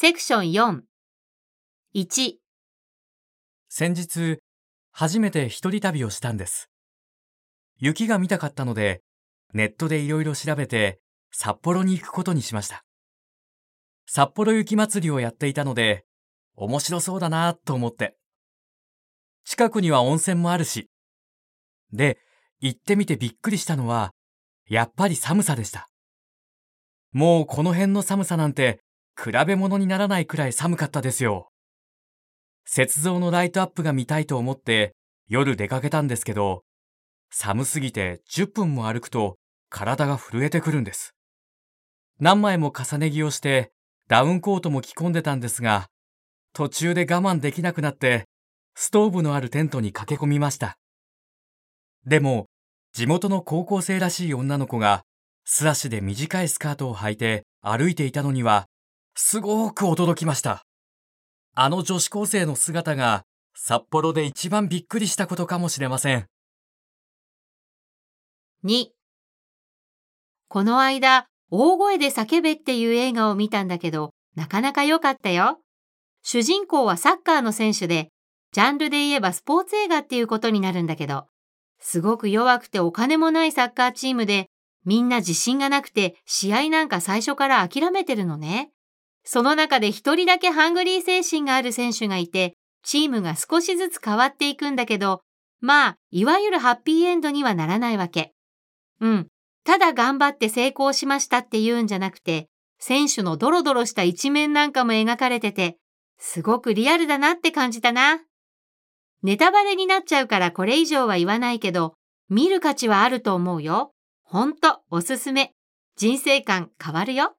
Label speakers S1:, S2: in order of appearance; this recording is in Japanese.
S1: セクション4。1、
S2: 先日、初めて一人旅をしたんです。雪が見たかったので、ネットでいろいろ調べて、札幌に行くことにしました。札幌雪まつりをやっていたので、面白そうだなと思って。近くには温泉もあるし。で、行ってみてびっくりしたのは、やっぱり寒さでした。もうこの辺の寒さなんて、比べ物にならないくらい寒かったですよ。雪像のライトアップが見たいと思って夜出かけたんですけど、寒すぎて10分も歩くと体が震えてくるんです。何枚も重ね着をしてダウンコートも着込んでたんですが、途中で我慢できなくなってストーブのあるテントに駆け込みました。でも、地元の高校生らしい女の子が素足で短いスカートを履いて歩いていたのには、すごく驚きました。あの女子高生の姿が札幌で一番びっくりしたことかもしれません。
S1: 2この間、大声で叫べっていう映画を見たんだけど、なかなか良かったよ。主人公はサッカーの選手で、ジャンルで言えばスポーツ映画っていうことになるんだけど、すごく弱くてお金もないサッカーチームで、みんな自信がなくて試合なんか最初から諦めてるのね。その中で一人だけハングリー精神がある選手がいて、チームが少しずつ変わっていくんだけど、まあ、いわゆるハッピーエンドにはならないわけ。うん。ただ頑張って成功しましたって言うんじゃなくて、選手のドロドロした一面なんかも描かれてて、すごくリアルだなって感じたな。ネタバレになっちゃうからこれ以上は言わないけど、見る価値はあると思うよ。ほんと、おすすめ。人生観変わるよ。